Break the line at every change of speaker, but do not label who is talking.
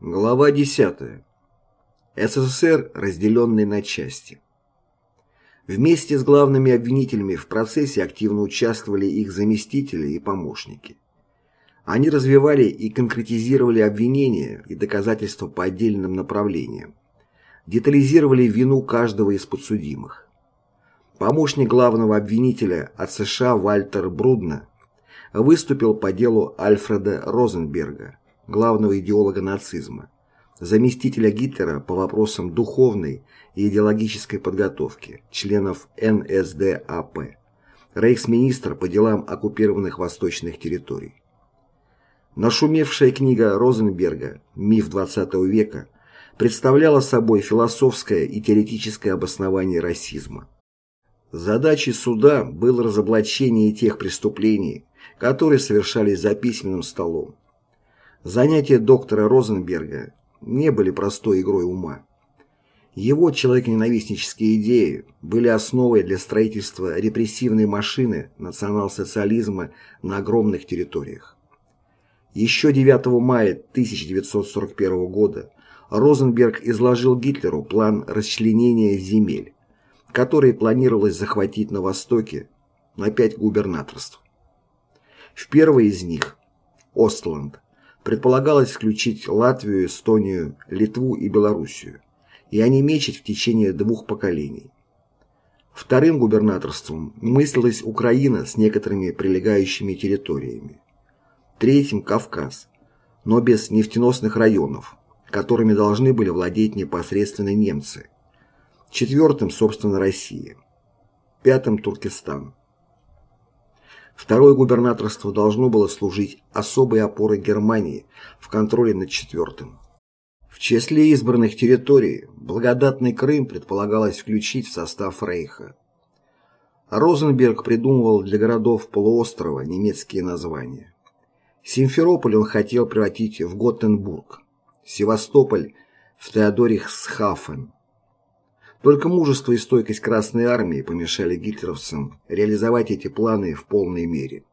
Глава 10. СССР, разделенный на части. Вместе с главными обвинителями в процессе активно участвовали их заместители и помощники. Они развивали и конкретизировали обвинения и доказательства по отдельным направлениям, детализировали вину каждого из подсудимых. Помощник главного обвинителя от США Вальтер Брудна выступил по делу Альфреда Розенберга, главного идеолога нацизма, заместителя Гитлера по вопросам духовной и идеологической подготовки членов НСДАП, рейхсминистра по делам оккупированных восточных территорий. Нашумевшая книга Розенберга «Миф XX века» представляла собой философское и теоретическое обоснование расизма. Задачей суда было разоблачение тех преступлений, которые совершались за письменным столом, Занятия доктора Розенберга не были простой игрой ума. Его человеконенавистнические идеи были основой для строительства репрессивной машины национал-социализма на огромных территориях. Еще 9 мая 1941 года Розенберг изложил Гитлеру план расчленения земель, которые планировалось захватить на Востоке на пять губернаторств. В первой из них – Остланд – предполагалось включить Латвию, Эстонию, Литву и Белоруссию, и онемечить в течение двух поколений. Вторым губернаторством мыслилась Украина с некоторыми прилегающими территориями. Третьим – Кавказ, но без нефтеносных районов, которыми должны были владеть непосредственно немцы. Четвертым, собственно, Россия. Пятым – Туркестан. Второе губернаторство должно было служить особой опорой Германии в контроле над четвертым. В числе избранных территорий благодатный Крым предполагалось включить в состав Рейха. Розенберг придумывал для городов полуострова немецкие названия. Симферополь он хотел превратить в Готенбург, Севастополь – в Теодорихсхафен, только мужество и стойкость Красной Армии помешали гитлеровцам реализовать эти планы в полной мере.